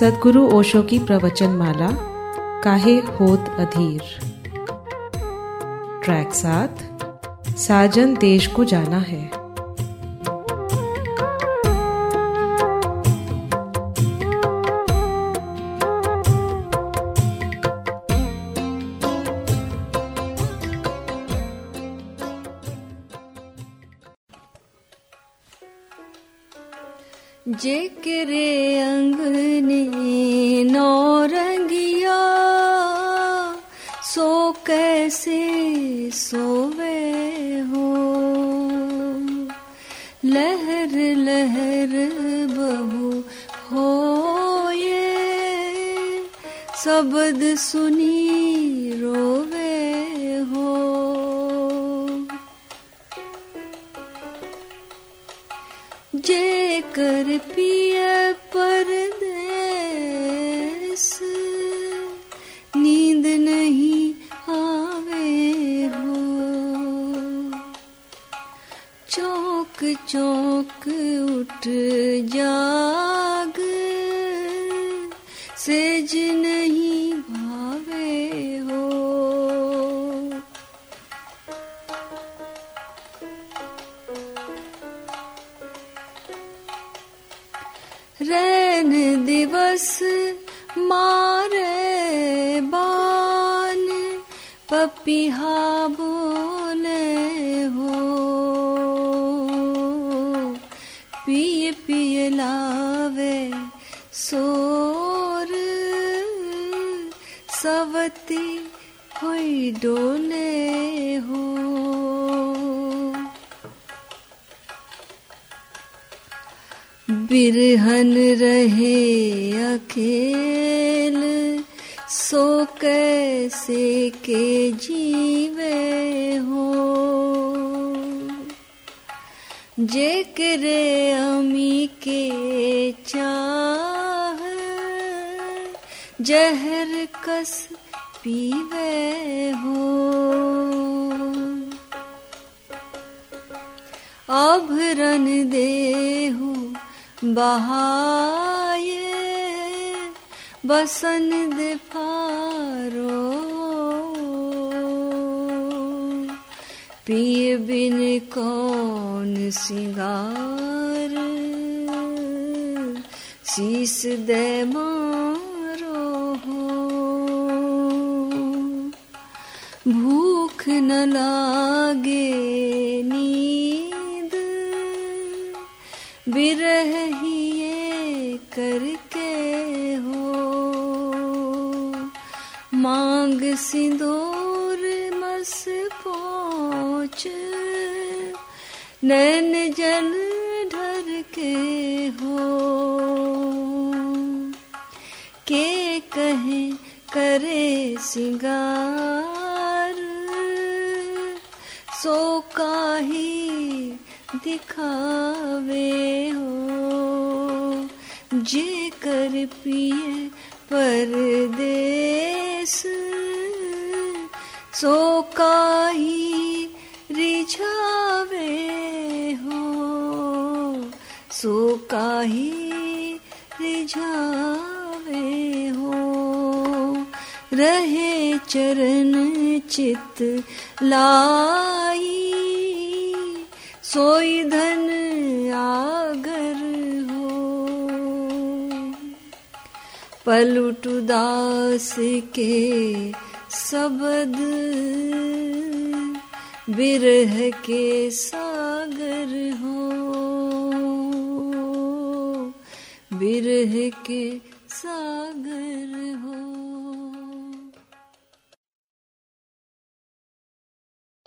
सदगुरु ओशो की प्रवचन माला काहे होत अधीर? ट्रैक सात, साजन देश को जाना है। लहर लहर बहु हो ये शब्द सुनी रोवे हो। जे कर पिय उठ जाग सेज नहीं भावे हो। रैन दिवस मारे बान पपिहा बोले हो। लावे सोर सवती होई डोले हो। बिरहन रहे अकेल सो कैसे के जीवे हो? जेकरे अमी के चाह जहर कस पीवे हो। आभरण देहु बहाये बसन दे फारो पिय बिन कौन सिंगार? शीस दे मारो हो। भूख न लागे नींद। बिरह ही ये करके हो। मांग सिंदूर नैन जल ढर के हो। के कहे करे सिंगार? सो काही दिखावे हो? जे कर पिए परदेस, सो काही रिझावे काही रिझावे हो। रहे चरण चित लाई। सोई धन आगर हो। पलुट दास के शब्द बिरह के सागर बिरह के सागर हो।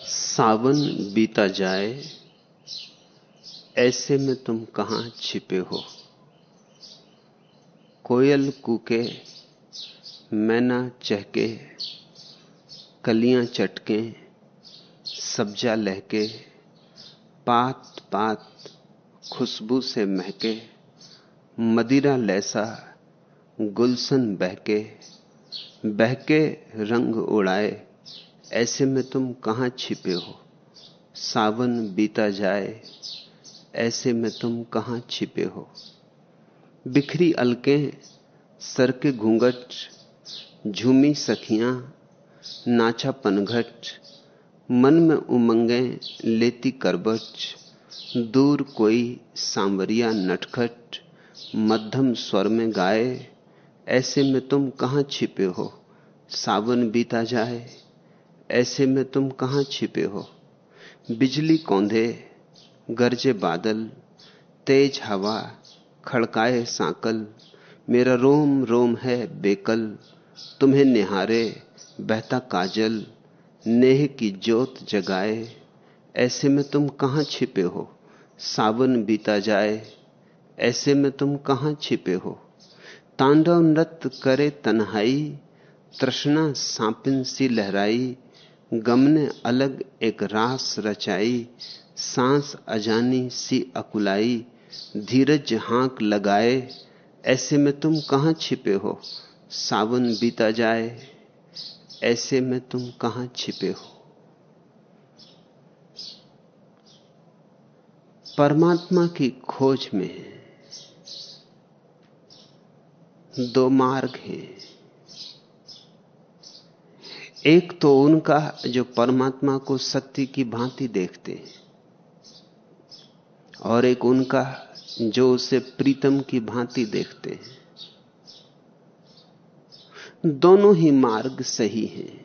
सावन बीता जाए, ऐसे में तुम कहाँ छिपे हो? कोयल कूके, मैना चहके, कलियाँ चटके, सब्जा लहके पात पात खुशबू से महके मदिरा लैसा गुलशन बहके बहके रंग उड़ाए ऐसे में तुम कहाँ छिपे हो? सावन बीता जाए, ऐसे में तुम कहाँ छिपे हो? बिखरी अलकें सर के घूंघट, झूमी सखियाँ, नाचा पनघट, मन में उमंगे, लेती करबट, दूर कोई सांवरिया नटखट मध्यम स्वर में गाए, ऐसे में तुम कहाँ छिपे हो? सावन बीता जाए, ऐसे में तुम कहाँ छिपे हो? बिजली कौंधे, गरजे बादल, तेज हवा, खड़काए सांकल, मेरा रोम रोम है बेकल, तुम्हें निहारे, बहता काजल, नेह की जोत जगाए, ऐसे में तुम कहाँ छिपे हो? सावन बीता जाए ऐसे में तुम कहाँ छिपे हो? तांडव नृत्य करे तन्हाई, तृष्णा सांपिन सी लहराई गम ने अलग एक रास रचाई, सांस अजानी सी अकुलाई, धीरज हांक लगाए, ऐसे में तुम कहाँ छिपे हो? सावन बीता जाए, ऐसे में तुम कहाँ छिपे हो? परमात्मा की खोज में दो मार्ग हैं। एक तो उनका जो परमात्मा को सत्य की भांति देखते हैं, और एक उनका जो उसे प्रीतम की भांति देखते हैं। दोनों ही मार्ग सही हैं।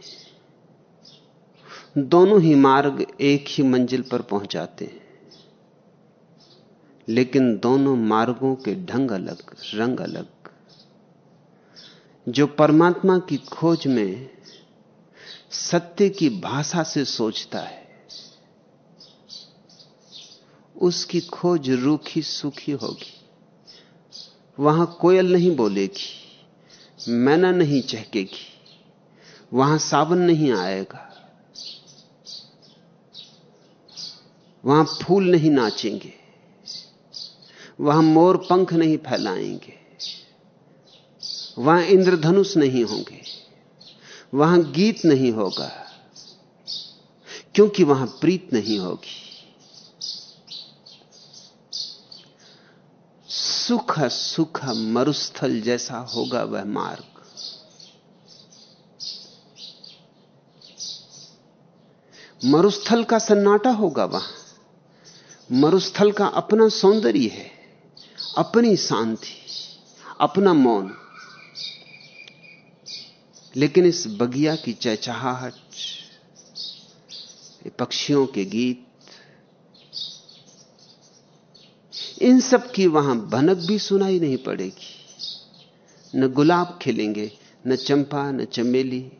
दोनों ही मार्ग एक ही मंजिल पर पहुंचाते हैं, लेकिन दोनों मार्गों के ढंग अलग, रंग अलग। जो परमात्मा की खोज में सत्य की भाषा से सोचता है, उसकी खोज रूखी सूखी होगी। वहाँ कोयल नहीं बोलेगी, मैना नहीं चहकेगी, वहाँ सावन नहीं आएगा, वहाँ फूल नहीं नाचेंगे, वहाँ मोर पंख नहीं फैलाएँगे। वहाँ इंद्रधनुष नहीं होंगे, वहाँ गीत नहीं होगा, क्योंकि वहाँ प्रीत नहीं होगी। सुख सुख मरुस्थल जैसा होगा वह मार्ग। मरुस्थल का सन्नाटा होगा वहाँ। मरुस्थल का अपना सौंदर्य है, अपनी शांति, अपना मौन। लेकिन इस बगिया की चहचहाहट पक्षियों के गीत, इन सब की वहाँ भनक भी सुनाई नहीं पड़ेगी। न गुलाब खिलेंगे, न चंपा, न चमेली,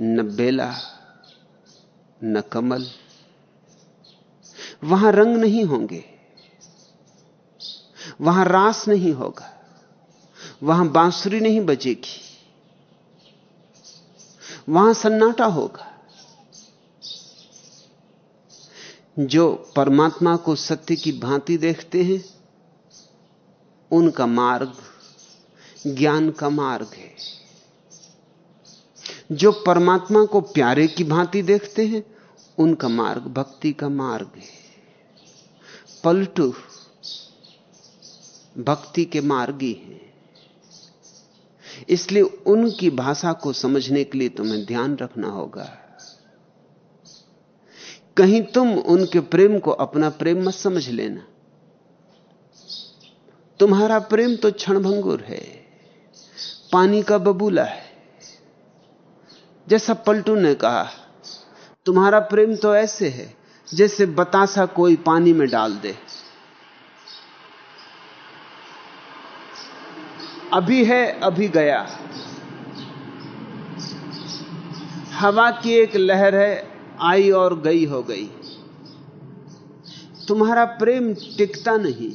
न बेला, न कमल। वहाँ रंग नहीं होंगे, वहाँ रास नहीं होगा। वहाँ बांसुरी नहीं बजेगी। वहाँ सन्नाटा होगा। जो परमात्मा को सत्य की भांति देखते हैं, उनका मार्ग, ज्ञान का मार्ग है। जो परमात्मा को प्यारे की भांति देखते हैं, उनका मार्ग भक्ति का मार्ग है। पलटू भक्ति के मार्गी हैं। इसलिए उनकी भाषा को समझने के लिए तुम्हें ध्यान रखना होगा। कहीं तुम उनके प्रेम को अपना प्रेम मत समझ लेना। तुम्हारा प्रेम तो क्षणभंगुर है, पानी का बबूला है। जैसा पलटू ने कहा, तुम्हारा प्रेम तो ऐसे है जैसे बतासा कोई पानी में डाल दे। अभी है, अभी गया। हवा की एक लहर है, आई और गई हो गई। तुम्हारा प्रेम टिकता नहीं।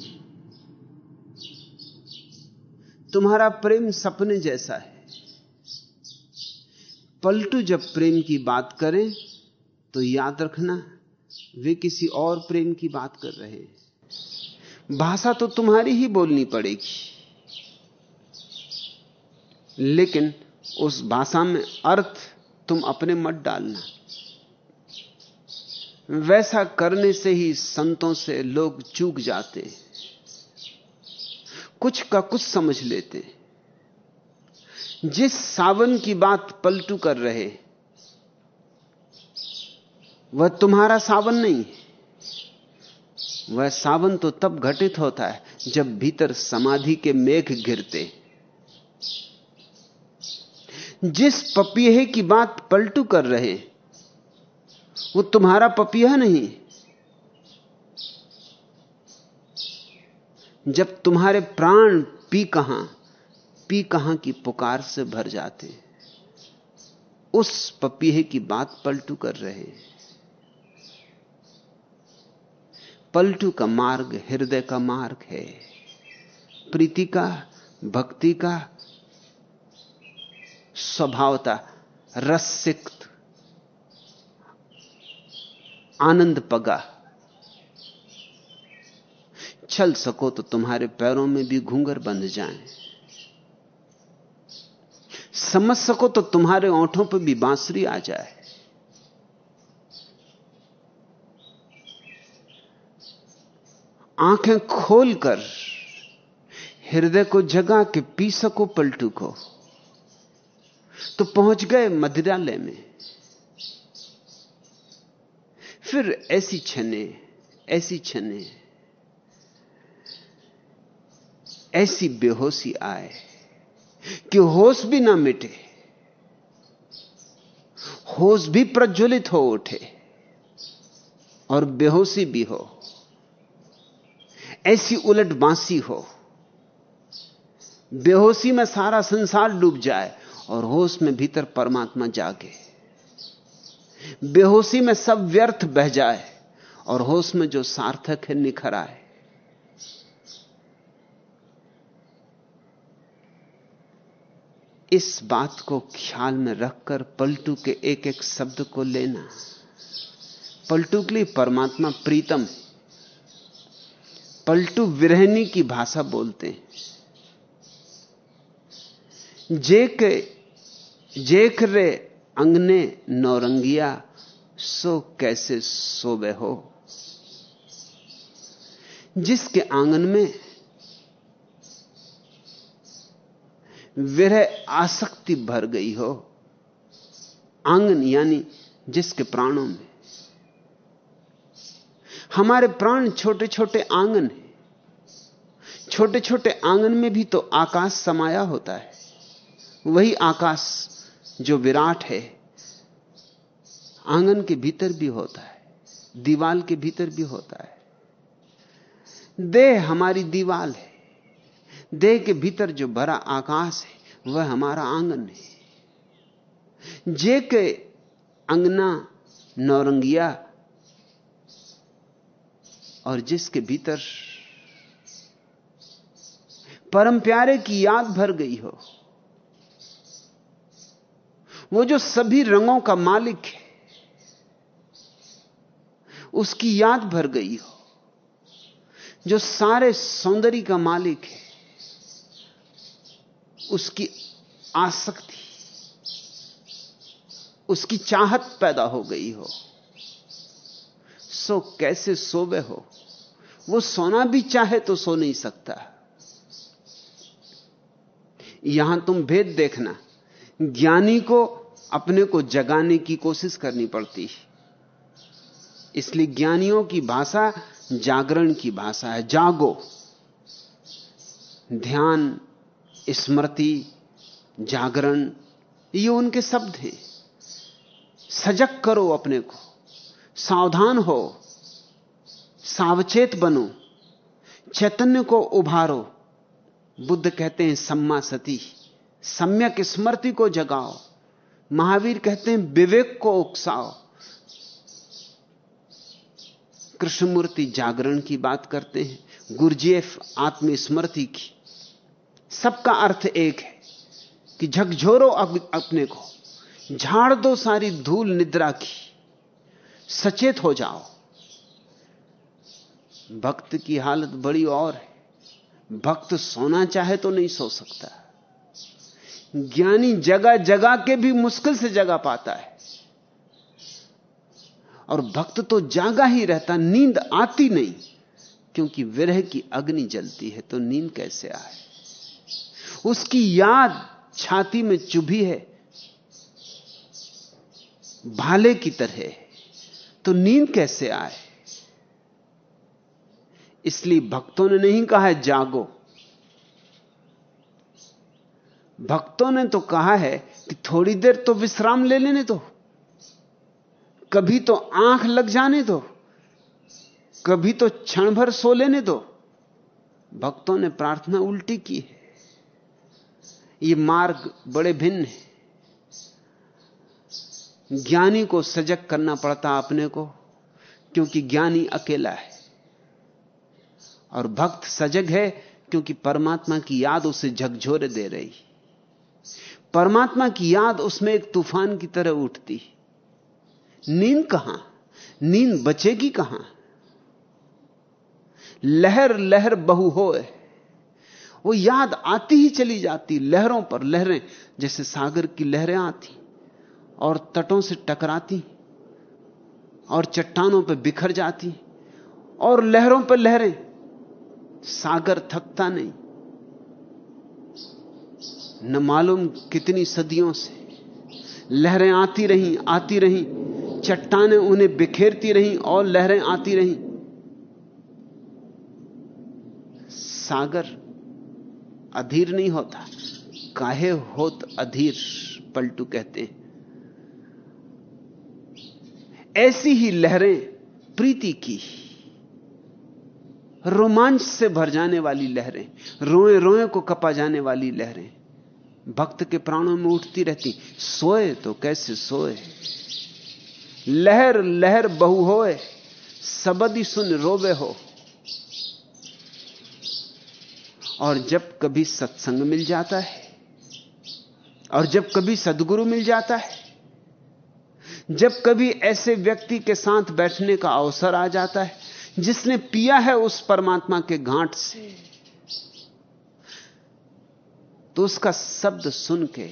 तुम्हारा प्रेम सपने जैसा है। पलटू जब प्रेम की बात करें तो याद रखना, वे किसी और प्रेम की बात कर रहे हैं। भाषा तो तुम्हारी ही बोलनी पड़ेगी। लेकिन उस भाषा में अर्थ तुम अपने मत डालना। वैसा करने से ही संतों से लोग चूक जाते कुछ का कुछ समझ लेते जिस सावन की बात पलटू कर रहे वह तुम्हारा सावन नहीं वह सावन तो तब घटित होता है जब भीतर समाधि के मेघ गिरते जिस पपीहे की बात पलटू कर रहे, वो तुम्हारा पपीहा नहीं। जब तुम्हारे प्राण पी कहाँ पी कहाँ की पुकार से भर जाते। उस पपीहे की बात पलटू कर रहे। पलटू का मार्ग हृदय का मार्ग है। प्रीति का, भक्ति का स्वभावता रसिक्त आनंद पगा। चल सको तो तुम्हारे पैरों में भी घूंगर बंध जाएँ। समझ सको तो तुम्हारे ओंठों पर भी बांसुरी आ जाए। आँखें खोलकर हृदय को जगा के पी सको पलटू को। तो पहुँच गए मदिरालय में। फिर ऐसी छने ऐसी छने ऐसी बेहोशी आए कि होश भी ना मिटे, होश भी प्रज्वलित हो उठे और बेहोशी भी हो। ऐसी उलट बांसी हो, बेहोशी में सारा संसार डूब जाए और होश में भीतर परमात्मा जागे। बेहोशी में सब व्यर्थ बह जाए और होश में जो सार्थक है निखर आए। इस बात को ख्याल में रखकर पलटू के एक एक शब्द को लेना। पलटू के लिए परमात्मा प्रीतम पलटू विरहनी की भाषा बोलते हैं। जेक, जेख रे अंगने नौरंगिया, सो कैसे सोबे हो? जिसके आँगन में विरह आसक्ति भर गई हो, आँगन यानी जिसके प्राणों में। हमारे प्राण छोटे छोटे आँगन हैं। छोटे छोटे आँगन में भी तो आकाश समाया होता है। वही आकाश जो विराट है, आँगन के भीतर भी होता है, दीवाल के भीतर भी होता है। देह हमारी दीवाल है। देह के भीतर जो भरा आकाश है, वह हमारा आँगन है। जे के अंगना नौरंगिया और जिसके भीतर परम प्यारे की याद भर गई हो वो जो सभी रंगों का मालिक है, उसकी याद भर गई हो। जो सारे सौंदर्य का मालिक है, उसकी आसक्ति, उसकी चाहत पैदा हो गई हो। सो कैसे सोवे हो? वो सोना भी चाहे तो सो नहीं सकता। यहाँ तुम भेद देखना। ज्ञानी को अपने को जगाने की कोशिश करनी पड़ती है। इसलिए ज्ञानियों की भाषा जागरण की भाषा है। जागो। ध्यान, स्मृति, जागरण, ये उनके शब्द हैं। सजग करो अपने को। सावधान हो। सावचेत बनो। चैतन्य को उभारो। बुद्ध कहते हैं, सम्मा सती। सम्यक स्मृति को जगाओ। महावीर कहते हैं, विवेक को उकसाओ। कृष्णमूर्ति जागरण की बात करते हैं गुरजेफ आत्मस्मृति की। सबका अर्थ एक है कि झकझोरो अपने को, झाड़ दो सारी धूल निद्रा की, सचेत हो जाओ। भक्त की हालत बड़ी और है, भक्त सोना चाहे तो नहीं सो सकता। ज्ञानी जगह जगह के भी मुश्किल से जगा पाता है। और भक्त तो जागा ही रहता, नींद आती नहीं, क्योंकि विरह की अग्नि जलती है तो नींद कैसे आए? उसकी याद छाती में चुभी है, भाले की तरह तो नींद कैसे आए? इसलिए भक्तों ने नहीं कहा है, जागो। भक्तों ने तो कहा है कि थोड़ी देर तो विश्राम ले लेने दो। कभी तो आँख लग जाने दो। कभी तो क्षण भर सो लेने दो। भक्तों ने प्रार्थना उल्टी की है। ये मार्ग बड़े भिन्न है। ज्ञानी को सजग करना पड़ता अपने को, क्योंकि ज्ञानी अकेला है। और भक्त सजग है, क्योंकि परमात्मा की याद उसे झकझोरे दे रही। परमात्मा की याद उसमें एक तूफ़ान की तरह उठती नींद कहाँ? नींद बचेगी कहाँ? लहर लहर बहु होए। वो याद आती ही चली जाती, लहरों पर लहरें, जैसे सागर की लहरें आती और तटों से टकराती और चट्टानों पर बिखर जाती और लहरों पर लहरें। सागर थकता नहीं। न मालूम कितनी सदियों से। लहरें आती रहीं आती रहीं, चट्टाने उन्हें बिखेरती रहीं और लहरें आती रहीं। सागर अधीर नहीं होता, काहे होत अधीर, पलटू कहते हैं। ऐसी ही लहरें प्रीति की, रोमांच से भर जाने वाली लहरें रोए रोए को कपा जाने वाली लहरें। भक्त के प्राणों में उठती रहती, सोए तो कैसे सोए? लहर लहर बहु होए, सबदी सुन रोवे हो। और जब कभी सत्संग मिल जाता है, और जब कभी सदगुरु मिल जाता है, जब कभी ऐसे व्यक्ति के साथ बैठने का अवसर आ जाता है, जिसने पिया है उस परमात्मा के घाट से तो उसका शब्द सुन के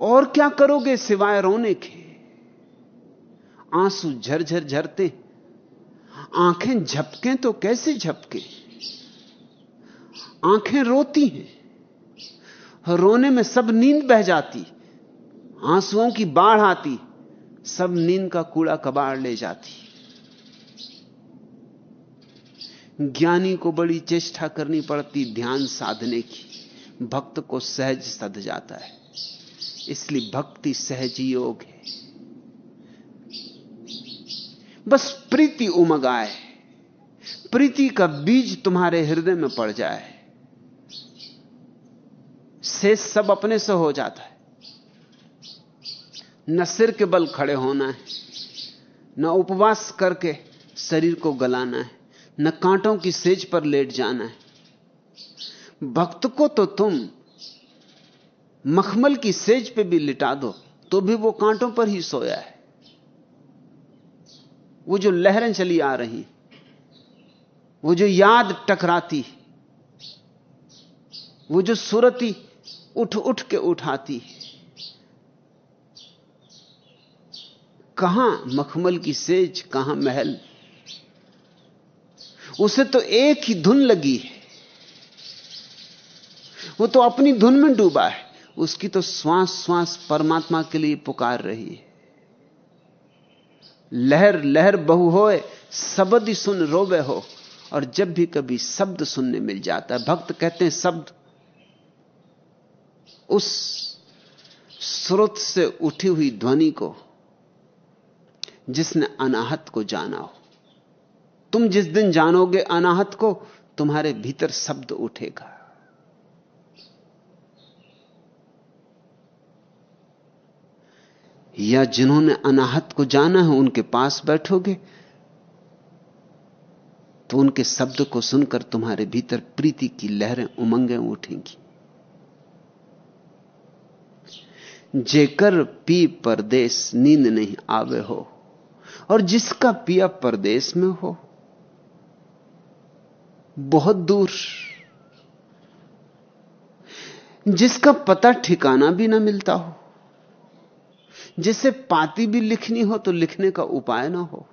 और क्या करोगे सिवाय रोने के? आँसू झरझर झरते, आँखें झपके तो कैसे झपके? आँखें रोती हैं, रोने में सब नींद बह जाती, आंसुओं की बाढ़ आती, सब नींद का कूड़ा कबाड़ ले जाती। ज्ञानी को बड़ी चेष्टा करनी पड़ती, ध्यान साधने की। भक्त को सहज सध जाता है। इसलिए भक्ति सहज योग है। बस प्रीति उमग आए प्रीति का बीज तुम्हारे हृदय में पड़ जाए। से सब अपने से हो जाता है। न सिर के बल खड़े होना है, न उपवास करके शरीर को गलाना है। न कांटों की सेज पर लेट जाना है। भक्त को तो तुम मखमल की सेज पे भी लिटा दो तो भी वो कांटों पर ही सोया है। वो जो लहरें चली आ रही वो जो याद टकराती वो जो सुरती उठ उठ के उठाती कहाँ मखमल की सेज, कहाँ महल? उसे तो एक ही धुन लगी है। वो तो अपनी धुन में डूबा है। उसकी तो श्वास श्वास परमात्मा के लिए पुकार रही है। लहर लहर बहु होए, शब्द ही सुन रोबे हो, और जब भी कभी शब्द सुनने मिल जाता है। भक्त कहते हैं, शब्द उस स्रोत से उठी हुई ध्वनि को जिसने अनाहत को जाना हो। तुम जिस दिन जानोगे अनाहत को, तुम्हारे भीतर शब्द उठेगा। या जिन्होंने अनाहत को जाना है, उनके पास बैठोगे तो उनके शब्द को सुनकर तुम्हारे भीतर प्रीति की लहरें उमंगें उठेंगी। जेकर पी परदेश नींद नहीं आवे हो, और जिसका पिया परदेश में हो बहुत दूर। जिसका पता ठिकाना भी ना मिलता हो, जिसे पाती भी लिखनी हो तो लिखने का उपाय ना हो,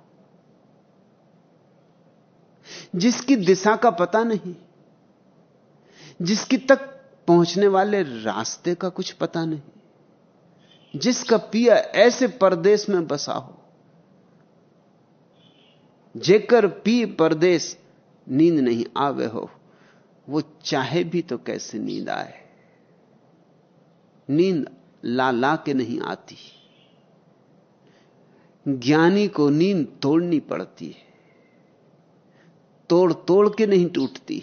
जिसकी दिशा का पता नहीं, जिसकी तक पहुँचने वाले रास्ते का कुछ पता नहीं, जिसका पिया ऐसे परदेश में बसा हो, जेकर पी परदेश नींद नहीं आवे हो, वो चाहे भी तो कैसे नींद आए। नींद ला ला के नहीं आती। ज्ञानी को नींद तोड़नी पड़ती है। तोड़ तोड़ के नहीं टूटती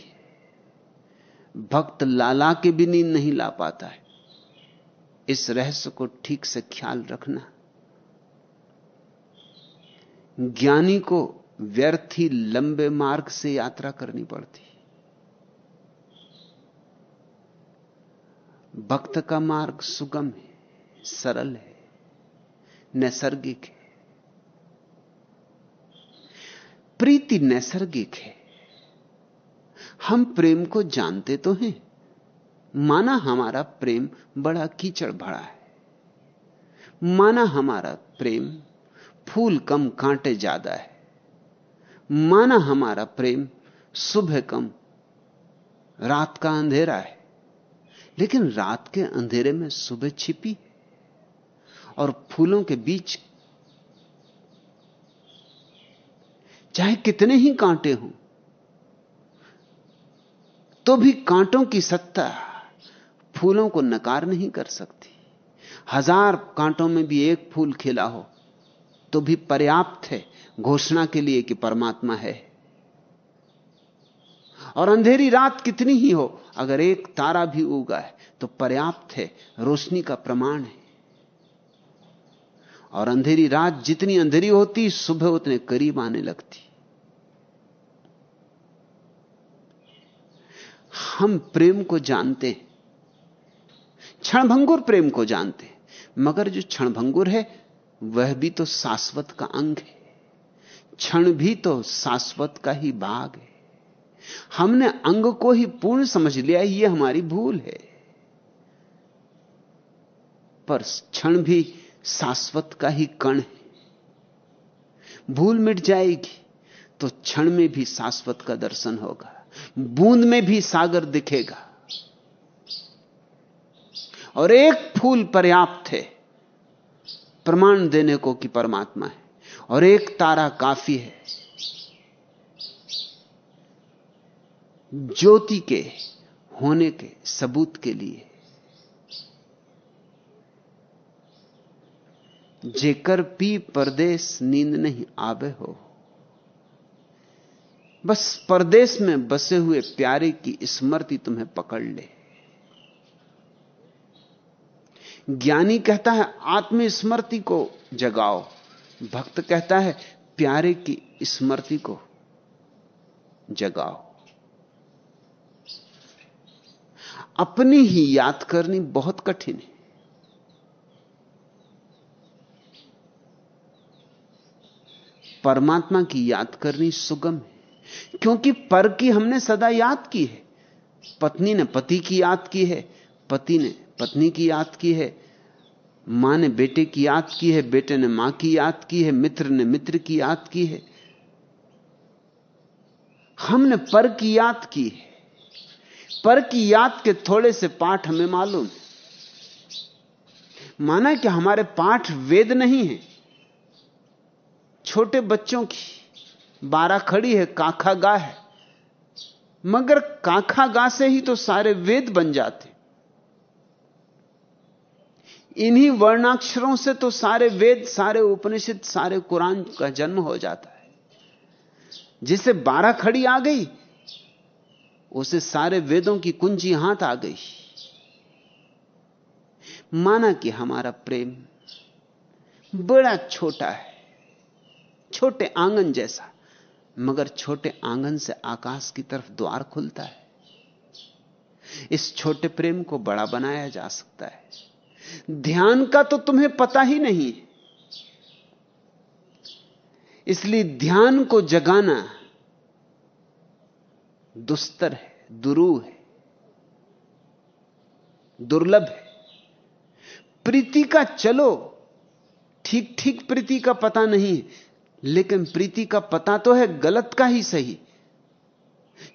भक्त लाला के भी नींद नहीं ला पाता है। इस रहस्य को ठीक से ख्याल रखना। ज्ञानी को व्यर्थ ही लंबे मार्ग से यात्रा करनी पड़ती। भक्त का मार्ग सुगम है, सरल है, नैसर्गिक है। प्रीति नैसर्गिक है। हम प्रेम को जानते तो हैं। माना हमारा प्रेम बड़ा कीचड़ भरा है। माना हमारा प्रेम फूल कम कांटे ज़्यादा है। माना हमारा प्रेम सुबह कम, रात का अंधेरा है। लेकिन रात के अंधेरे में सुबह छिपी और फूलों के बीच चाहे कितने ही कांटे हों तो भी कांटों की सत्ता फूलों को नकार नहीं कर सकती। हज़ार कांटों में भी एक फूल खिला हो तो भी पर्याप्त है घोषणा के लिए कि परमात्मा है। और अंधेरी रात कितनी ही हो, अगर एक तारा भी उगा है तो पर्याप्त है, रोशनी का प्रमाण है। और अंधेरी रात जितनी अंधेरी होती, सुबह उतने करीब आने लगती। हम प्रेम को जानते हैं, क्षणभंगुर प्रेम को जानते हैं, मगर जो क्षणभंगुर है, वह भी तो शाश्वत का अंग है। क्षण भी तो शाश्वत का ही भाग है। हमने अंग को ही पूर्ण समझ लिया यह हमारी भूल है। पर क्षण भी शाश्वत का ही कण है। भूल मिट जाएगी तो क्षण में भी शाश्वत का दर्शन होगा। बूंद में भी सागर दिखेगा। और एक फूल पर्याप्त है, प्रमाण देने को कि परमात्मा है। और एक तारा काफ़ी है। ज्योति के होने के, सबूत के लिए। जेकर पी परदेश नींद नहीं आवे हो। बस परदेश में बसे हुए प्यारे की स्मृति तुम्हें पकड़ ले। ज्ञानी कहता है, आत्मस्मृति को जगाओ। भक्त कहता है, प्यारे की स्मृति को जगाओ। अपनी ही याद करनी बहुत कठिन है। परमात्मा की याद करनी सुगम है, क्योंकि पर की हमने सदा याद की है। पत्नी ने पति की याद की है, पति ने पत्नी की याद की है माँ ने बेटे की याद की है, बेटे ने माँ की याद की है, मित्र ने मित्र की याद की है। हमने पर की याद की है। पर की याद के थोड़े से पाठ हमें मालूम है। माना कि हमारे पाठ वेद नहीं है। छोटे बच्चों की बारह खड़ी है, काखा गा है। मगर काखा गा से ही तो सारे वेद बन जाते। इन्हीं वर्णाक्षरों से तो सारे वेद, सारे उपनिषद, सारे कुरान का जन्म हो जाता है। जिसे बारह खड़ी आ गई, उसे सारे वेदों की कुंजी हाथ आ गई। माना कि हमारा प्रेम बड़ा छोटा है, छोटे आँगन जैसा, मगर छोटे आँगन से आकाश की तरफ़ द्वार खुलता है। इस छोटे प्रेम को बड़ा बनाया जा सकता है। ध्यान का तो तुम्हें पता ही नहीं। इसलिए ध्यान को जगाना दुस्तर है, दुरू है, दुर्लभ है। प्रीति का चलो ठीक ठीक प्रीति का पता नहीं है लेकिन प्रीति का पता तो है गलत का ही सही,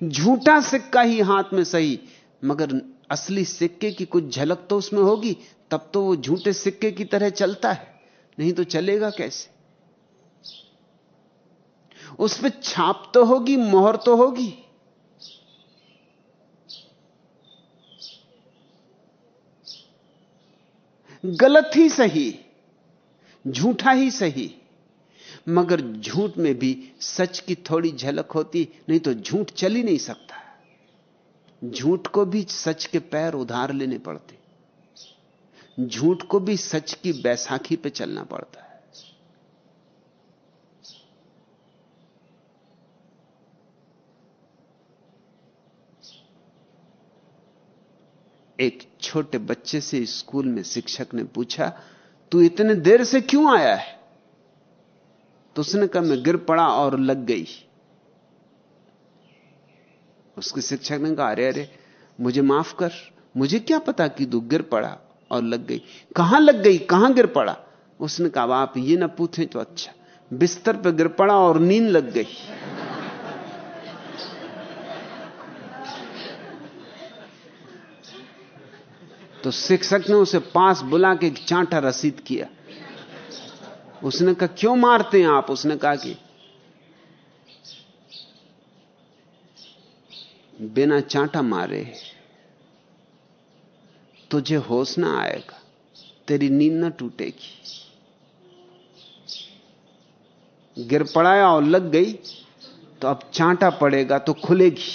झूठा सिक्का ही हाथ में सही मगर असली सिक्के की कुछ झलक तो उसमें होगी, तब तो वो झूठे सिक्के की तरह चलता है। नहीं तो चलेगा कैसे? उस पर छाप तो होगी, मोहर तो होगी। गलत ही सही, झूठा ही सही, मगर झूठ में भी सच की थोड़ी झलक होती, नहीं तो झूठ चल ही नहीं सकता। झूठ को भी सच के पैर उधार लेने पड़ते। झूठ को भी सच की बैसाखी पे चलना पड़ता है। एक छोटे बच्चे से स्कूल में शिक्षक ने पूछा, तू इतने देर से क्यों आया है? तो उसने कहा, मैं गिर पड़ा और लग गई। उसके शिक्षक ने कहा अरे अरे, मुझे माफ़ कर। मुझे क्या पता कि तू गिर पड़ा और लग गई। कहाँ लग गई? कहाँ गिर पड़ा? उसने कहा, आप ये ना पूछें तो अच्छा। बिस्तर पर गिर पड़ा और नींद लग गई। तो शिक्षक ने उसे पास बुला के चांटा रसीद किया। उसने कहा, क्यों मारते हैं आप? उसने कहा कि बिना चांटा मारे तुझे होश ना आएगा, तेरी नींद ना टूटेगी। गिर पड़ाया और लग गई तो अब चांटा पड़ेगा तो खुलेगी।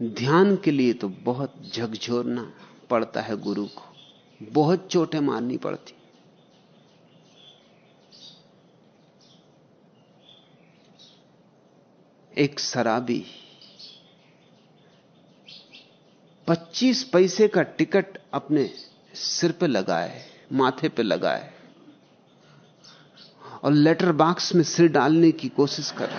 ध्यान के लिए तो बहुत झकझोरना पड़ता है गुरु को, बहुत चोटें मारनी पड़ती। एक शराबी। 25 पैसे का टिकट अपने सिर पे लगाए, माथे पे लगाए और लेटर बॉक्स में सिर डालने की कोशिश कर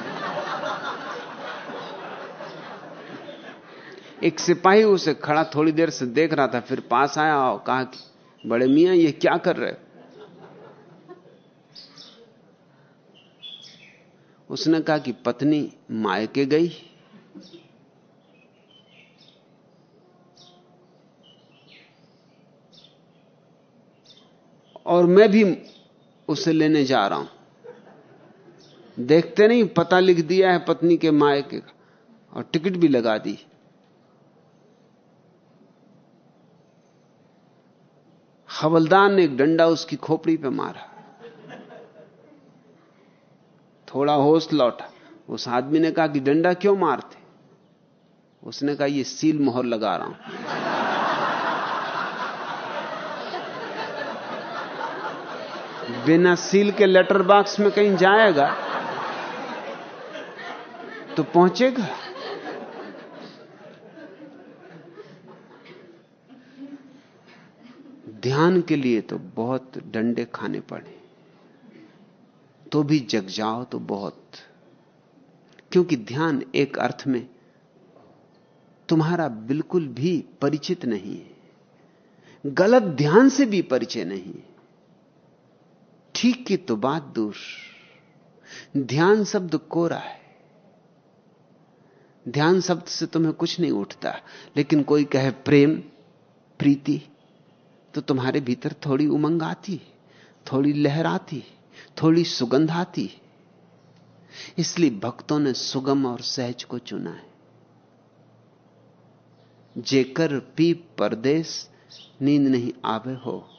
एक सिपाही उसे खड़ा थोड़ी देर से देख रहा था, फिर पास आया और कहा कि, बड़े मियाँ, ये क्या कर रहे उसने कहा कि पत्नी मायके गई। और मैं भी उसे लेने जा रहा हूँ। देखते नहीं, पता लिख दिया है पत्नी के मायके का, और टिकट भी लगा दी। हवलदार ने एक डंडा उसकी खोपड़ी पे मारा। थोड़ा होश लौटा। उस आदमी ने कहा कि डंडा क्यों मारते? उसने कहा, ये सील मोहर लगा रहा हूँ। बिना सील के लेटर बॉक्स में कहीं जाएगा तो पहुंचेगा। ध्यान के लिए तो बहुत डंडे खाने पड़े। तो भी जग जाओ तो बहुत। क्योंकि ध्यान एक अर्थ में तुम्हारा बिल्कुल भी परिचित नहीं है। गलत ध्यान से भी परिचय नहीं ठीक की तो बात दूर। ध्यान शब्द कोरा है। ध्यान शब्द से तुम्हें कुछ नहीं उठता। लेकिन कोई कहे प्रेम, प्रीति तो तुम्हारे भीतर थोड़ी उमंग आती थोड़ी लहर आती थोड़ी सुगंध आती है। इसलिए भक्तों ने सुगम और सहज को चुना है। जेकर पी परदेश नींद नहीं आवे हो।